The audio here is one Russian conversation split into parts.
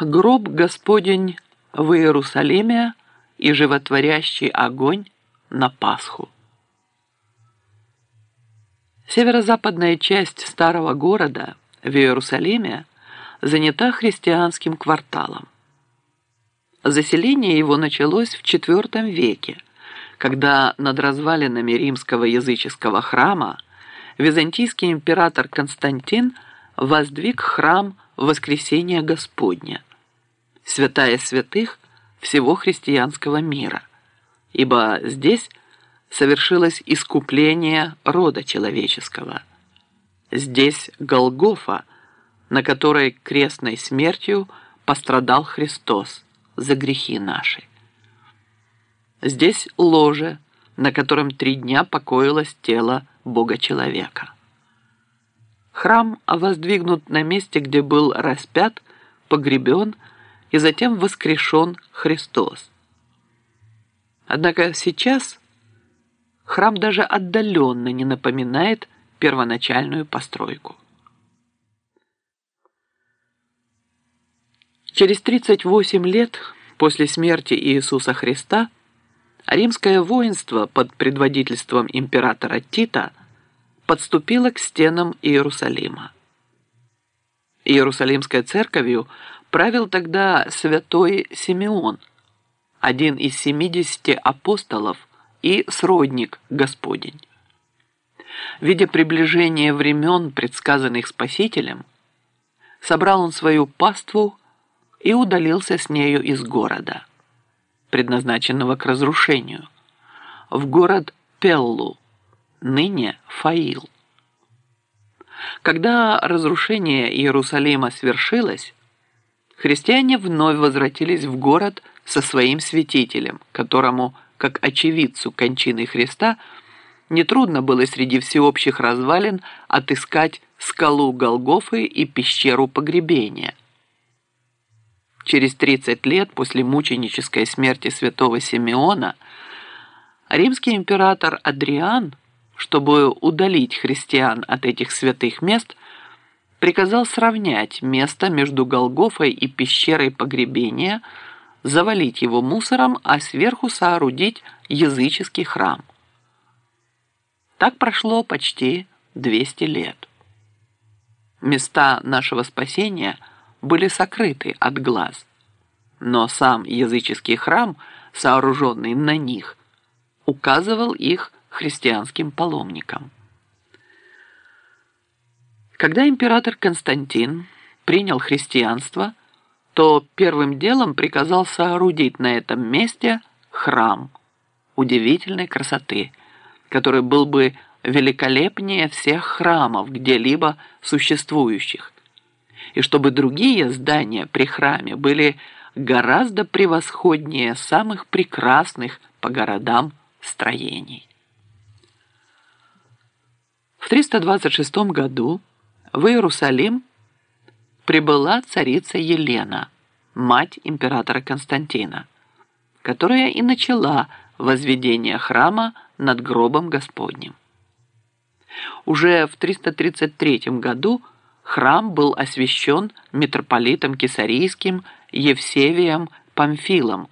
Гроб Господень в Иерусалиме и животворящий огонь на Пасху. Северо-западная часть старого города в Иерусалиме занята христианским кварталом. Заселение его началось в IV веке, когда над развалинами римского языческого храма византийский император Константин воздвиг храм Воскресения Господня, святая святых всего христианского мира, ибо здесь совершилось искупление рода человеческого. Здесь Голгофа, на которой крестной смертью пострадал Христос за грехи наши. Здесь ложе, на котором три дня покоилось тело Бога-человека. Храм воздвигнут на месте, где был распят, погребен и затем воскрешен Христос. Однако сейчас храм даже отдаленно не напоминает первоначальную постройку. Через 38 лет после смерти Иисуса Христа римское воинство под предводительством императора Тита – подступила к стенам Иерусалима. Иерусалимской церковью правил тогда святой Симеон, один из семидесяти апостолов и сродник Господень. Видя приближение времен, предсказанных Спасителем, собрал он свою паству и удалился с нею из города, предназначенного к разрушению, в город Пеллу, ныне Фаил. Когда разрушение Иерусалима свершилось, христиане вновь возвратились в город со своим святителем, которому, как очевидцу кончины Христа, нетрудно было среди всеобщих развалин отыскать скалу Голгофы и пещеру погребения. Через 30 лет после мученической смерти святого Симеона римский император Адриан – чтобы удалить христиан от этих святых мест, приказал сравнять место между Голгофой и пещерой погребения, завалить его мусором, а сверху соорудить языческий храм. Так прошло почти 200 лет. Места нашего спасения были сокрыты от глаз, но сам языческий храм, сооруженный на них, указывал их христианским паломникам. Когда император Константин принял христианство, то первым делом приказал соорудить на этом месте храм удивительной красоты, который был бы великолепнее всех храмов где-либо существующих, и чтобы другие здания при храме были гораздо превосходнее самых прекрасных по городам строений. В 326 году в Иерусалим прибыла царица Елена, мать императора Константина, которая и начала возведение храма над гробом Господним. Уже в 333 году храм был освящен митрополитом Кесарийским Евсевием Памфилом,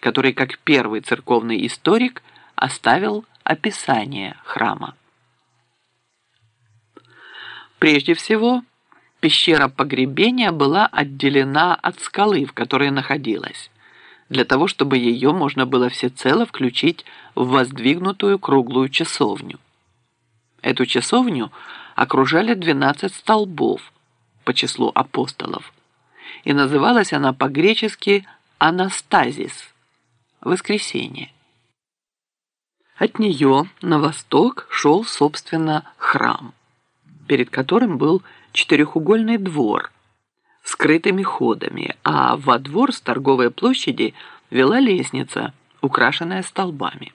который как первый церковный историк оставил описание храма. Прежде всего, пещера погребения была отделена от скалы, в которой находилась, для того, чтобы ее можно было всецело включить в воздвигнутую круглую часовню. Эту часовню окружали 12 столбов по числу апостолов, и называлась она по-гречески «Анастазис» – «Воскресенье». От нее на восток шел, собственно, храм – перед которым был четырехугольный двор с скрытыми ходами, а во двор с торговой площади вела лестница, украшенная столбами.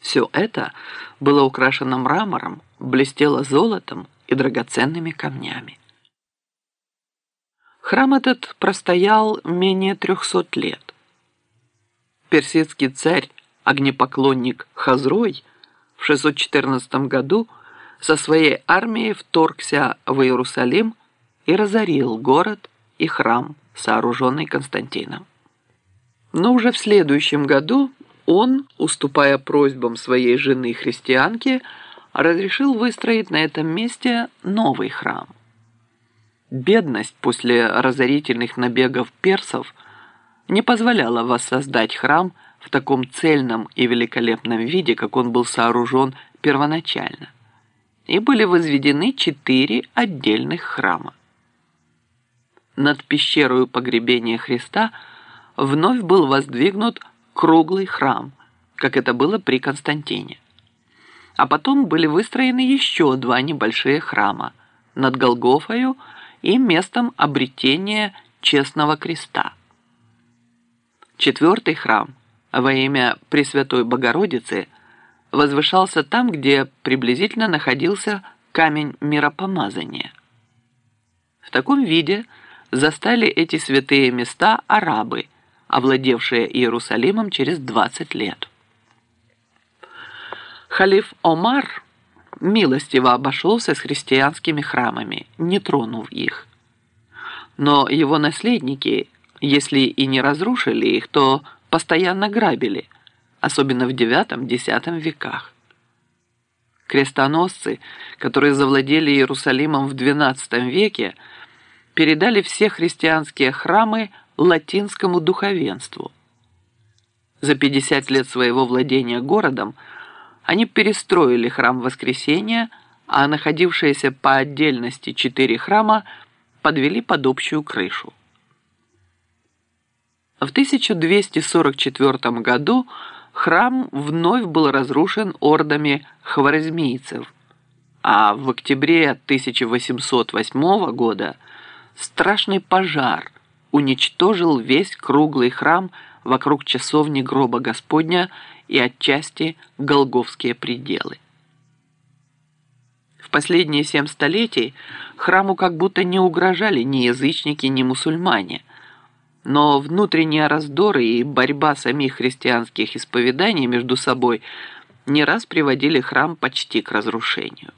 Все это было украшено мрамором, блестело золотом и драгоценными камнями. Храм этот простоял менее трехсот лет. Персидский царь, огнепоклонник Хазрой, в 614 году – со своей армией вторгся в Иерусалим и разорил город и храм, сооруженный Константином. Но уже в следующем году он, уступая просьбам своей жены-христианки, разрешил выстроить на этом месте новый храм. Бедность после разорительных набегов персов не позволяла воссоздать храм в таком цельном и великолепном виде, как он был сооружен первоначально. И были возведены четыре отдельных храма. Над пещерой погребения Христа вновь был воздвигнут круглый храм, как это было при Константине. А потом были выстроены еще два небольшие храма над Голгофою и местом обретения честного креста. Четвертый храм во имя Пресвятой Богородицы возвышался там, где приблизительно находился камень миропомазания. В таком виде застали эти святые места арабы, овладевшие Иерусалимом через 20 лет. Халиф Омар милостиво обошелся с христианскими храмами, не тронув их. Но его наследники, если и не разрушили их, то постоянно грабили, особенно в IX-X веках. Крестоносцы, которые завладели Иерусалимом в XII веке, передали все христианские храмы латинскому духовенству. За 50 лет своего владения городом – они перестроили храм Воскресения, а находившиеся по отдельности четыре храма подвели под общую крышу. В 1244 году храм вновь был разрушен ордами хварезмийцев, а в октябре 1808 года страшный пожар уничтожил весь круглый храм вокруг часовни гроба Господня и отчасти Голговские пределы. В последние семь столетий храму как будто не угрожали ни язычники, ни мусульмане, но внутренние раздоры и борьба самих христианских исповеданий между собой не раз приводили храм почти к разрушению.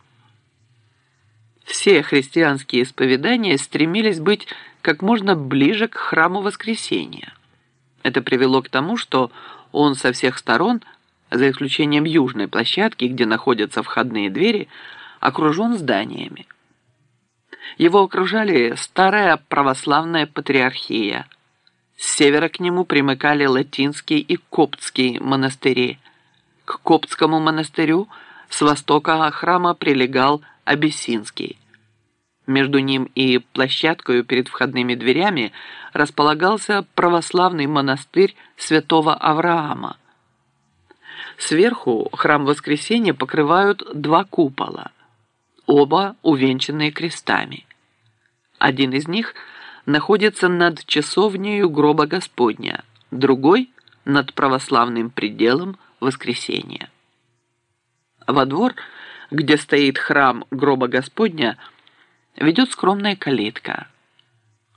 Все христианские исповедания стремились быть как можно ближе к храму Воскресения. Это привело к тому, что он со всех сторон, за исключением южной площадки, где находятся входные двери, окружен зданиями. Его окружали старая православная патриархия. С севера к нему примыкали латинский и коптский монастыри. К коптскому монастырю с востока храма прилегал Абиссинский. Между ним и площадкой перед входными дверями располагался православный монастырь святого Авраама. Сверху храм Воскресения покрывают два купола, оба увенчанные крестами. Один из них находится над часовнею гроба Господня, другой – над православным пределом Воскресения. Во двор, где стоит храм гроба Господня – ведет скромная калитка.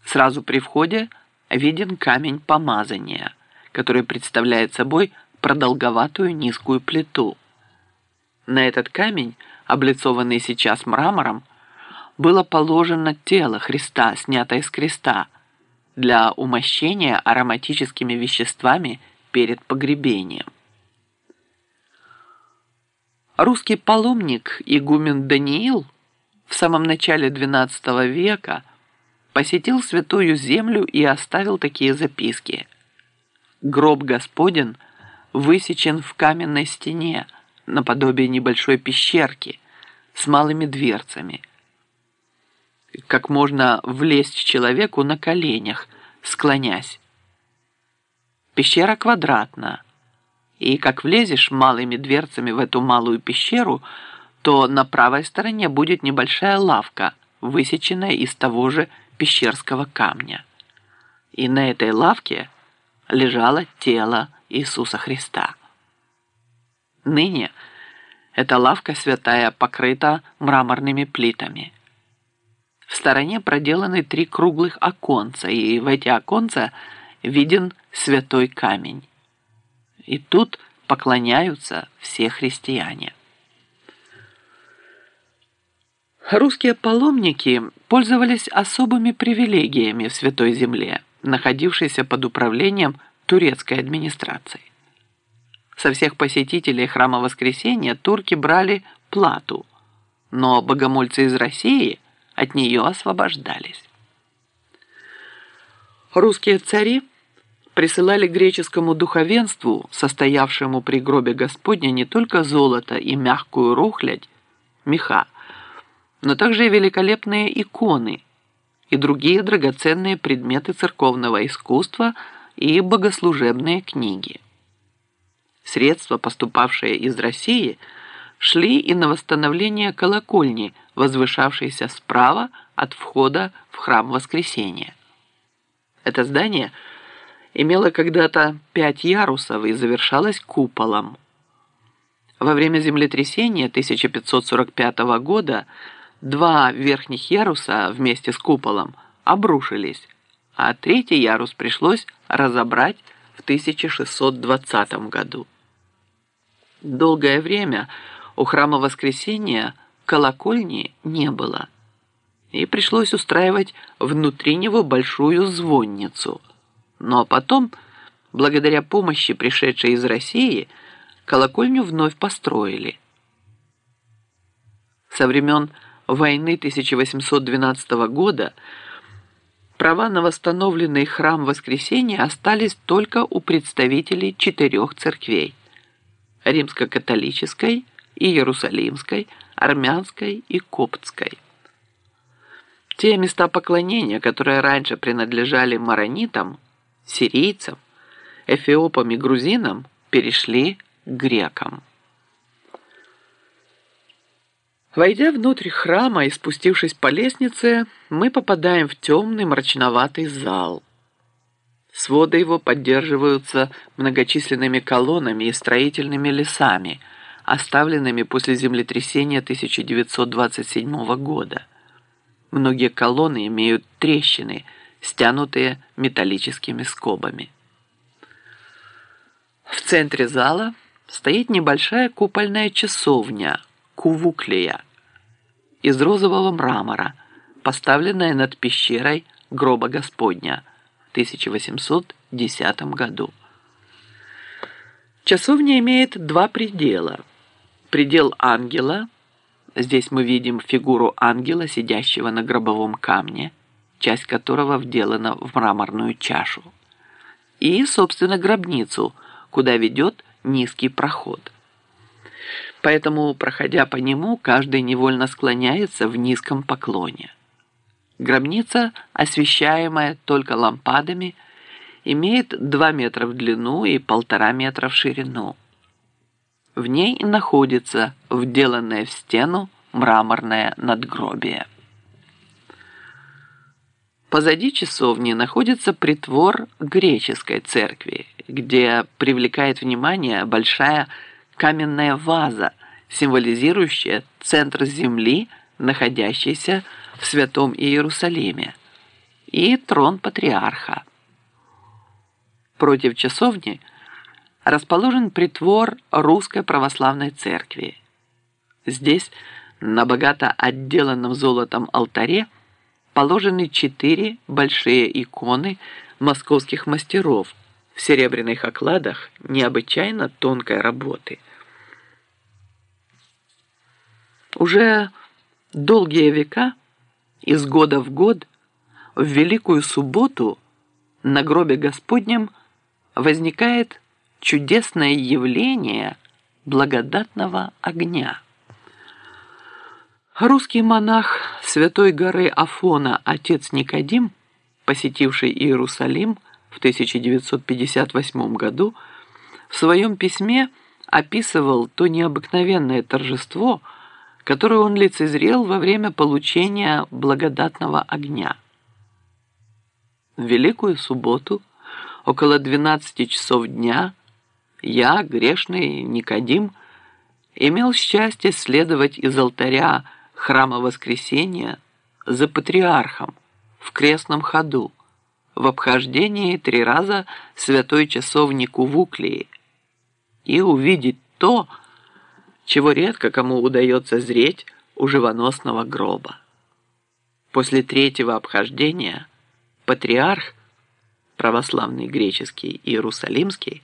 Сразу при входе виден камень помазания, который представляет собой продолговатую низкую плиту. На этот камень, облицованный сейчас мрамором, было положено тело Христа, снятое с креста, для умощения ароматическими веществами перед погребением. Русский паломник игумен Даниил – в самом начале XII века посетил Святую Землю и оставил такие записки. «Гроб Господен высечен в каменной стене, наподобие небольшой пещерки с малыми дверцами. Как можно влезть человеку на коленях, склонясь. Пещера квадратна, и как влезешь малыми дверцами в эту малую пещеру – то на правой стороне будет небольшая лавка, высеченная из того же пещерского камня. И на этой лавке лежало тело Иисуса Христа. Ныне эта лавка святая покрыта мраморными плитами. В стороне проделаны три круглых оконца, и в эти оконца виден святой камень. И тут поклоняются все христиане. Русские паломники пользовались особыми привилегиями в Святой Земле, находившейся под управлением турецкой администрации. Со всех посетителей храма Воскресения турки брали плату, но богомольцы из России от нее освобождались. Русские цари присылали греческому духовенству, состоявшему при гробе Господня, не только золото и мягкую рухлядь, меха, но также и великолепные иконы и другие драгоценные предметы церковного искусства и богослужебные книги. Средства, поступавшие из России, шли и на восстановление колокольни, возвышавшейся справа от входа в храм Воскресения. Это здание имело когда-то пять ярусов и завершалось куполом. Во время землетрясения 1545 года два верхних яруса вместе с куполом обрушились, а третий ярус пришлось разобрать в 1620 году. Долгое время у храма Воскресения колокольни не было, и пришлось устраивать внутри него большую звонницу. Но потом, благодаря помощи, пришедшей из России, колокольню вновь построили. Со времен войны 1812 года права на восстановленный храм Воскресения остались только у представителей четырех церквей римско-католической, иерусалимской, армянской и коптской. Те места поклонения, которые раньше принадлежали маронитам, сирийцам, эфиопам и грузинам, перешли к грекам. Войдя внутрь храма и спустившись по лестнице, мы попадаем в темный мрачноватый зал – Своды его поддерживаются многочисленными колоннами и строительными лесами, оставленными после землетрясения 1927 года. Многие колонны имеют трещины, стянутые металлическими скобами. В центре зала стоит небольшая купольная часовня Кувуклия из розового мрамора, поставленная над пещерой гроба Господня – 1810 году. Часовня имеет два предела. Предел ангела, здесь мы видим фигуру ангела, сидящего на гробовом камне, часть которого вделана в мраморную чашу, и, собственно, гробницу, куда ведет низкий проход. Поэтому, проходя по нему, каждый невольно склоняется в низком поклоне. Гробница, освещаемая только лампадами, имеет 2 метра в длину и полтора метра в ширину. В ней находится вделанное в стену мраморное надгробие. Позади часовни находится притвор греческой церкви, где привлекает внимание большая каменная ваза, символизирующая центр земли, находящийся в Святом Иерусалиме, и трон патриарха. Против часовни расположен притвор Русской Православной Церкви. Здесь, на богато отделанном золотом алтаре, положены четыре большие иконы московских мастеров в серебряных окладах необычайно тонкой работы. Уже долгие века из года в год в Великую Субботу на гробе Господнем возникает чудесное явление благодатного огня. Русский монах Святой горы Афона отец Никодим, посетивший Иерусалим в 1958 году, в своем письме описывал то необыкновенное торжество – которую он лицезрел во время получения благодатного огня. В Великую Субботу, около 12 часов дня, я, грешный Никодим, имел счастье следовать из алтаря храма Воскресения за патриархом в крестном ходу, в обхождении три раза святой часовни Кувуклии и увидеть то, чего редко кому удается зреть у живоносного гроба. После третьего обхождения патриарх, православный греческий и иерусалимский,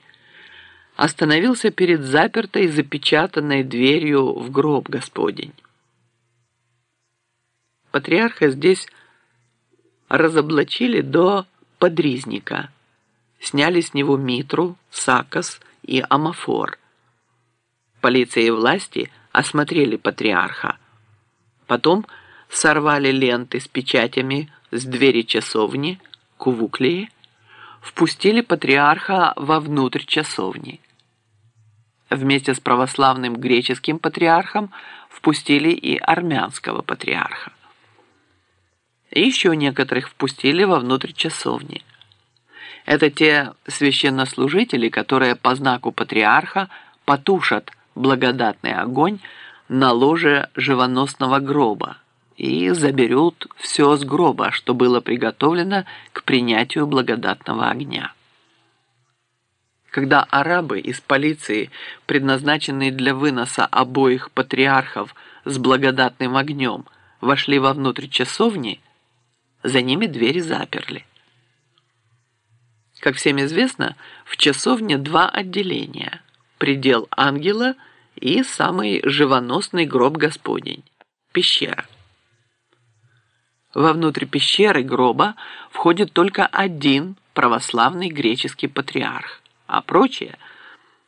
остановился перед запертой запечатанной дверью в гроб Господень. Патриарха здесь разоблачили до подризника, сняли с него митру, сакос и амафор. Полиция и власти осмотрели патриарха. Потом сорвали ленты с печатями с двери часовни, кувуклии, впустили патриарха вовнутрь часовни. Вместе с православным греческим патриархом впустили и армянского патриарха. Еще некоторых впустили вовнутрь часовни. Это те священнослужители, которые по знаку патриарха потушат благодатный огонь на ложе живоносного гроба и заберут все с гроба, что было приготовлено к принятию благодатного огня. Когда арабы из полиции, предназначенные для выноса обоих патриархов с благодатным огнем, вошли вовнутрь часовни, за ними двери заперли. Как всем известно, в часовне два отделения – предел ангела и самый живоносный гроб Господень – пещера. Вовнутрь пещеры гроба входит только один православный греческий патриарх, а прочие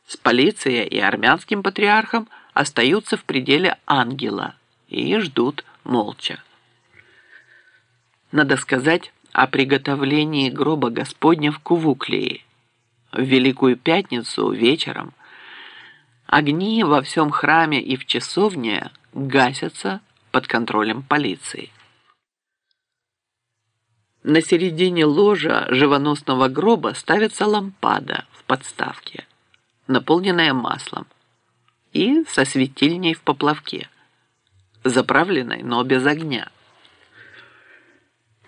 с полицией и армянским патриархом остаются в пределе ангела и ждут молча. Надо сказать о приготовлении гроба Господня в Кувуклии. В Великую Пятницу вечером огни во всем храме и в часовне гасятся под контролем полиции. На середине ложа живоносного гроба ставится лампада подставке, наполненная маслом, и со светильней в поплавке, заправленной, но без огня.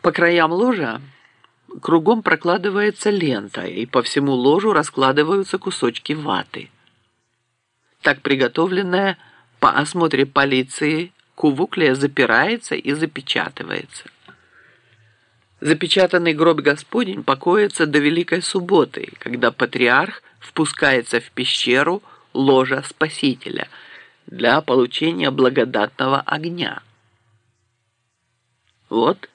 По краям ложа кругом прокладывается лента, и по всему ложу раскладываются кусочки ваты. Так приготовленная по осмотре полиции кувуклия запирается и запечатывается. Запечатанный гроб Господень покоится до Великой Субботы, когда патриарх впускается в пещеру ложа Спасителя для получения благодатного огня. Вот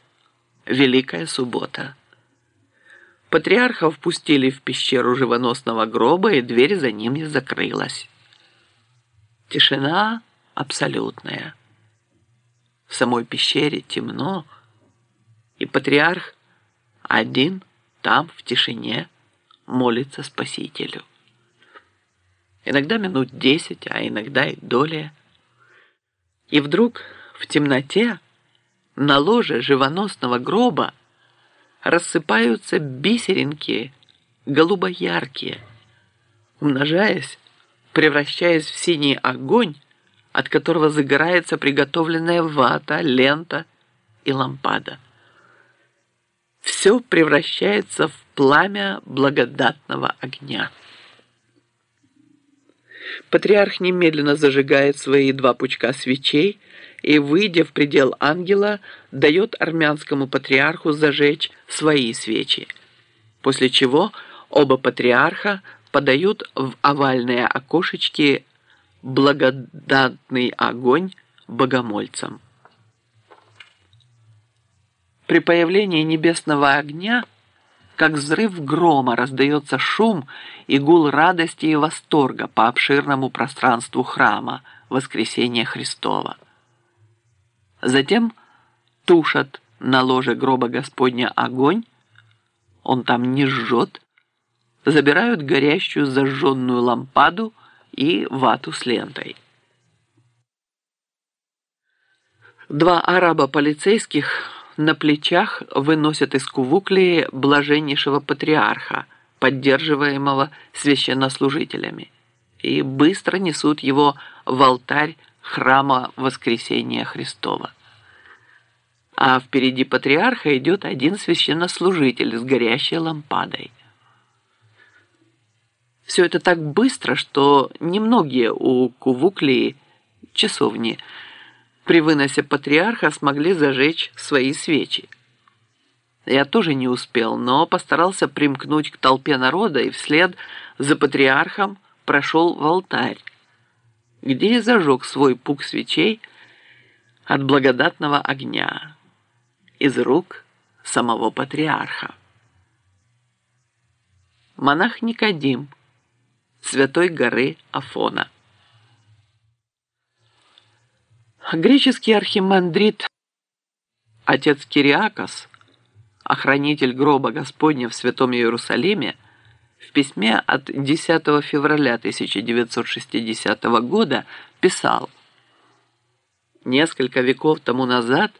Великая Суббота. Патриарха впустили в пещеру живоносного гроба, и дверь за ним не закрылась. Тишина абсолютная. В самой пещере темно, и патриарх один там в тишине молится Спасителю. Иногда минут десять, а иногда и долее. И вдруг в темноте на ложе живоносного гроба рассыпаются бисеринки голубояркие, умножаясь, превращаясь в синий огонь, от которого загорается приготовленная вата, лента и лампада все превращается в пламя благодатного огня. Патриарх немедленно зажигает свои два пучка свечей и, выйдя в предел ангела, дает армянскому патриарху зажечь свои свечи, после чего оба патриарха подают в овальные окошечки благодатный огонь богомольцам. При появлении небесного огня, как взрыв грома, раздается шум и гул радости и восторга по обширному пространству храма Воскресения Христова. Затем тушат на ложе гроба Господня огонь, он там не жжет, забирают горящую зажженную лампаду и вату с лентой. Два араба полицейских на плечах выносят из кувуклии блаженнейшего патриарха, поддерживаемого священнослужителями, и быстро несут его в алтарь храма Воскресения Христова. А впереди патриарха идет один священнослужитель с горящей лампадой. Все это так быстро, что немногие у Кувуклии часовни при выносе патриарха смогли зажечь свои свечи. Я тоже не успел, но постарался примкнуть к толпе народа и вслед за патриархом прошел в алтарь, где я зажег свой пук свечей от благодатного огня из рук самого патриарха. Монах Никодим, святой горы Афона. Греческий архимандрит, отец Кириакос, охранитель гроба Господня в Святом Иерусалиме, в письме от 10 февраля 1960 года писал «Несколько веков тому назад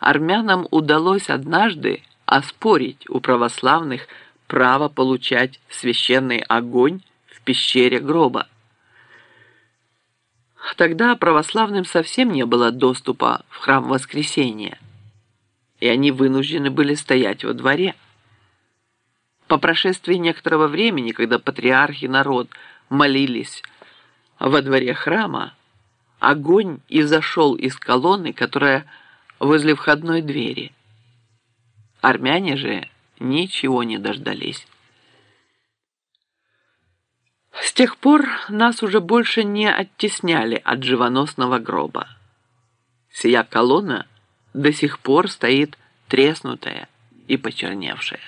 армянам удалось однажды оспорить у православных право получать священный огонь в пещере гроба. Тогда православным совсем не было доступа в храм Воскресения, и они вынуждены были стоять во дворе. По прошествии некоторого времени, когда патриархи народ молились во дворе храма, огонь изошел из колонны, которая возле входной двери. Армяне же ничего не дождались. С тех пор нас уже больше не оттесняли от живоносного гроба. Сия колонна до сих пор стоит треснутая и почерневшая.